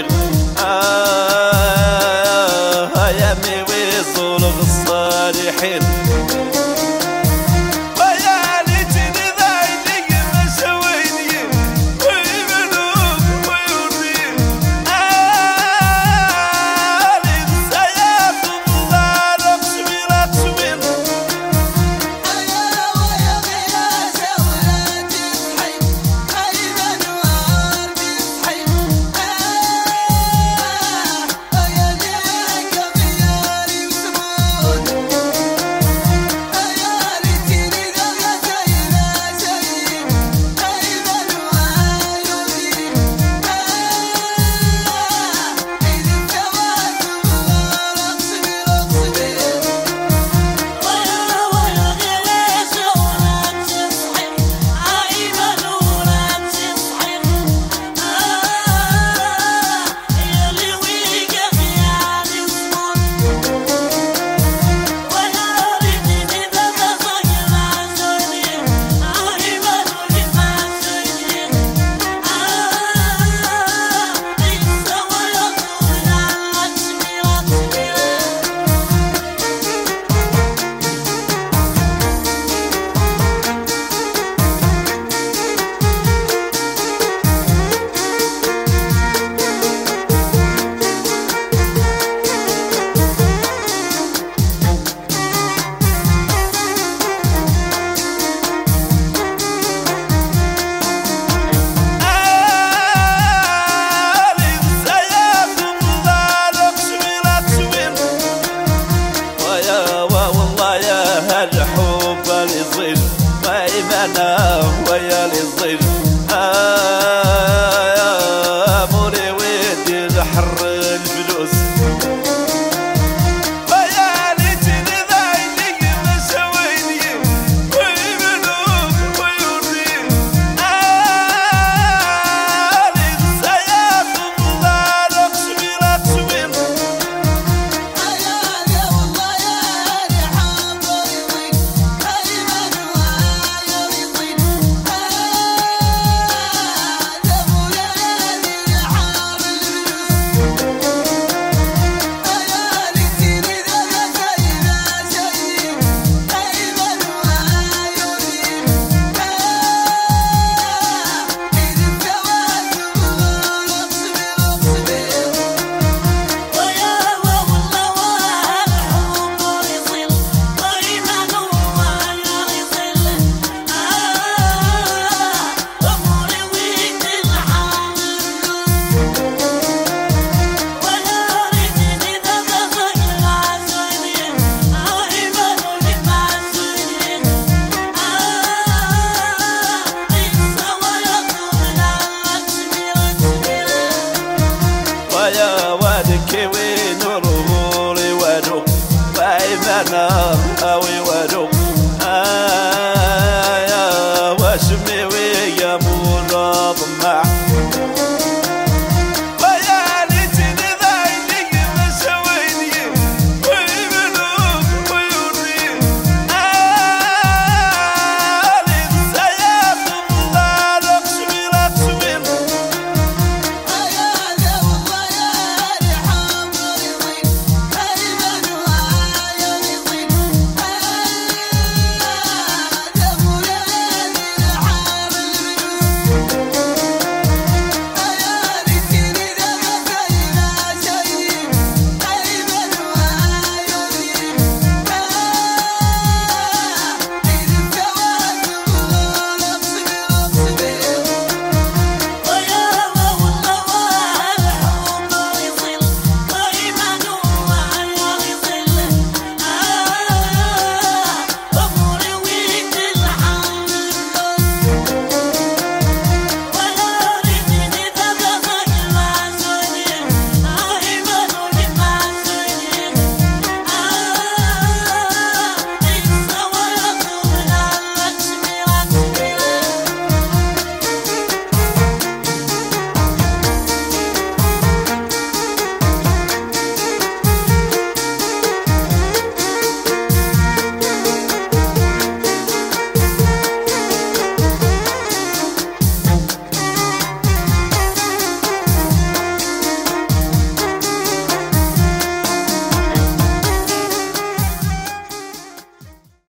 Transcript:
دوا الجر آه يا مي وصول الصالحين. another بايمنا اوي ودو